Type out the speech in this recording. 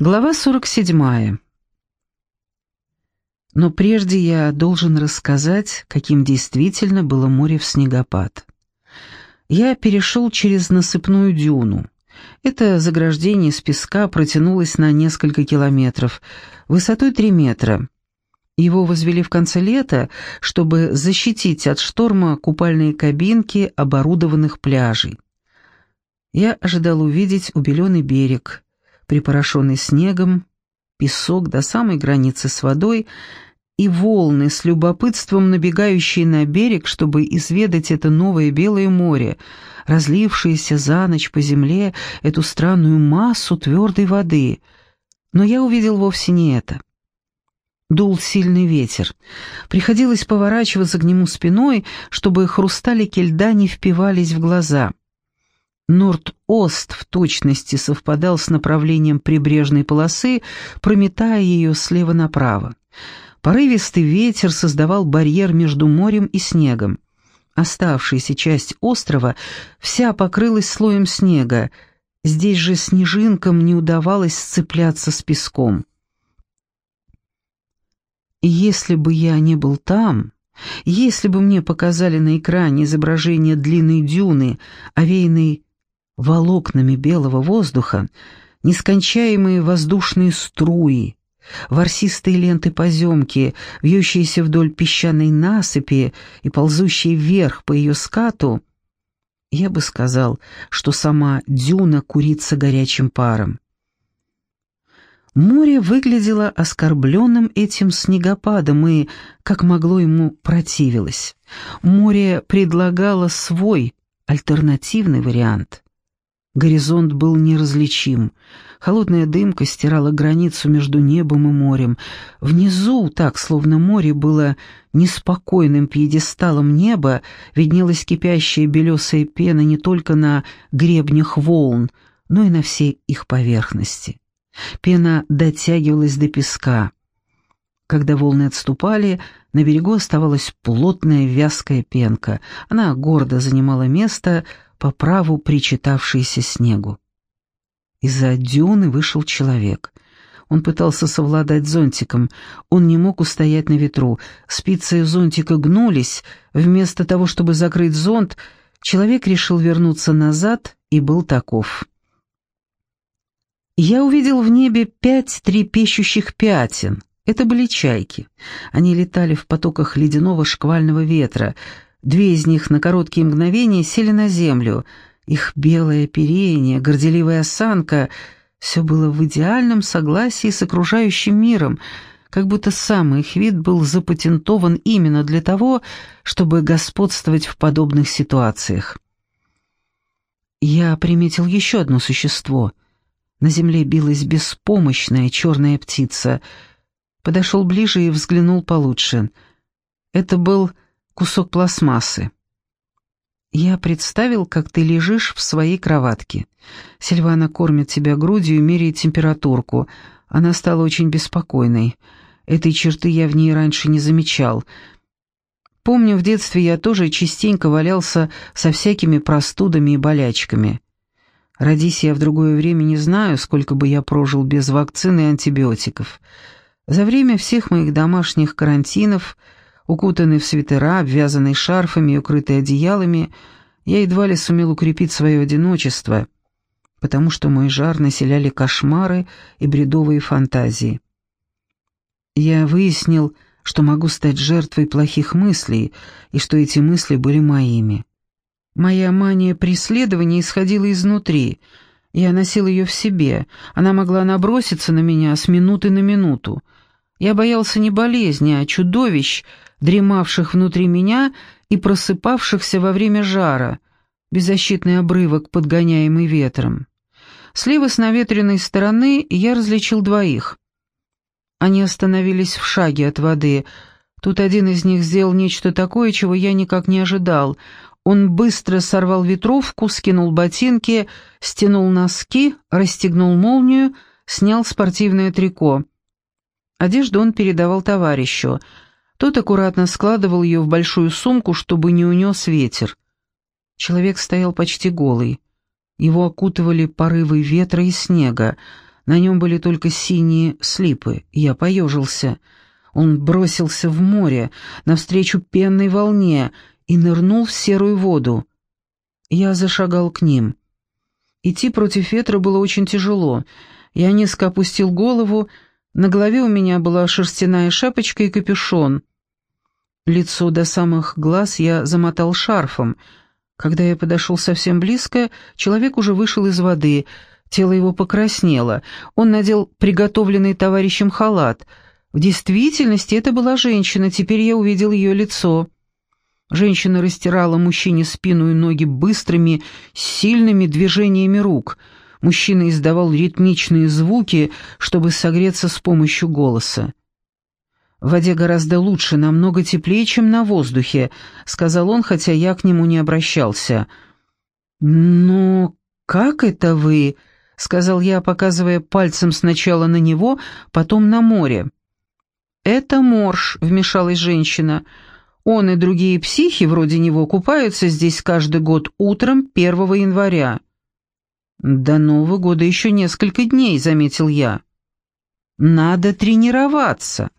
Глава 47. Но прежде я должен рассказать, каким действительно было море в снегопад. Я перешел через насыпную дюну. Это заграждение из песка протянулось на несколько километров, высотой 3 метра. Его возвели в конце лета, чтобы защитить от шторма купальные кабинки оборудованных пляжей. Я ожидал увидеть убеленный берег, припорошенный снегом, песок до самой границы с водой и волны с любопытством набегающие на берег, чтобы изведать это новое белое море, разлившееся за ночь по земле эту странную массу твердой воды. Но я увидел вовсе не это. Дул сильный ветер. Приходилось поворачиваться к нему спиной, чтобы хрусталики льда не впивались в глаза. Норд-Ост в точности совпадал с направлением прибрежной полосы, прометая ее слева направо. Порывистый ветер создавал барьер между морем и снегом. Оставшаяся часть острова вся покрылась слоем снега, здесь же снежинкам не удавалось сцепляться с песком. Если бы я не был там, если бы мне показали на экране изображение длинной дюны, овеянной волокнами белого воздуха, нескончаемые воздушные струи, ворсистые ленты поземки, вьющиеся вдоль песчаной насыпи и ползущие вверх по ее скату, я бы сказал, что сама дюна курится горячим паром. Море выглядело оскорбленным этим снегопадом и, как могло ему, противилось. Море предлагало свой альтернативный вариант. Горизонт был неразличим. Холодная дымка стирала границу между небом и морем. Внизу, так, словно море было неспокойным пьедесталом неба, виднелась кипящая белесая пена не только на гребнях волн, но и на всей их поверхности. Пена дотягивалась до песка. Когда волны отступали, на берегу оставалась плотная вязкая пенка. Она гордо занимала место, по праву причитавшиеся снегу. Из-за дюны вышел человек. Он пытался совладать зонтиком. Он не мог устоять на ветру. Спицы зонтика гнулись. Вместо того, чтобы закрыть зонт, человек решил вернуться назад и был таков. Я увидел в небе пять трепещущих пятен. Это были чайки. Они летали в потоках ледяного шквального ветра, Две из них на короткие мгновения сели на землю. Их белое оперение, горделивая осанка — все было в идеальном согласии с окружающим миром, как будто сам их вид был запатентован именно для того, чтобы господствовать в подобных ситуациях. Я приметил еще одно существо. На земле билась беспомощная черная птица. Подошел ближе и взглянул получше. Это был кусок пластмассы. Я представил, как ты лежишь в своей кроватке. Сильвана кормит тебя грудью и меряет температурку. Она стала очень беспокойной. Этой черты я в ней раньше не замечал. Помню, в детстве я тоже частенько валялся со всякими простудами и болячками. Родись я в другое время, не знаю, сколько бы я прожил без вакцины и антибиотиков. За время всех моих домашних карантинов – Укутанный в свитера, обвязанный шарфами и укрытый одеялами, я едва ли сумел укрепить свое одиночество, потому что мой жар населяли кошмары и бредовые фантазии. Я выяснил, что могу стать жертвой плохих мыслей, и что эти мысли были моими. Моя мания преследования исходила изнутри. Я носил ее в себе. Она могла наброситься на меня с минуты на минуту. Я боялся не болезни, а чудовищ, дремавших внутри меня и просыпавшихся во время жара, беззащитный обрывок, подгоняемый ветром. Слева с наветренной стороны я различил двоих. Они остановились в шаге от воды. Тут один из них сделал нечто такое, чего я никак не ожидал. Он быстро сорвал ветровку, скинул ботинки, стянул носки, расстегнул молнию, снял спортивное трико. Одежду он передавал товарищу — тот аккуратно складывал ее в большую сумку, чтобы не унес ветер. Человек стоял почти голый. Его окутывали порывы ветра и снега. На нем были только синие слипы. Я поежился. Он бросился в море, навстречу пенной волне, и нырнул в серую воду. Я зашагал к ним. Идти против ветра было очень тяжело. Я низко опустил голову, на голове у меня была шерстяная шапочка и капюшон. Лицо до самых глаз я замотал шарфом. Когда я подошел совсем близко, человек уже вышел из воды, тело его покраснело. Он надел приготовленный товарищем халат. В действительности это была женщина, теперь я увидел ее лицо. Женщина растирала мужчине спину и ноги быстрыми, сильными движениями рук. Мужчина издавал ритмичные звуки, чтобы согреться с помощью голоса. «В воде гораздо лучше, намного теплее, чем на воздухе», — сказал он, хотя я к нему не обращался. «Но как это вы?» — сказал я, показывая пальцем сначала на него, потом на море. «Это морж», — вмешалась женщина. «Он и другие психи вроде него купаются здесь каждый год утром 1 января». «До Нового года еще несколько дней», — заметил я. «Надо тренироваться».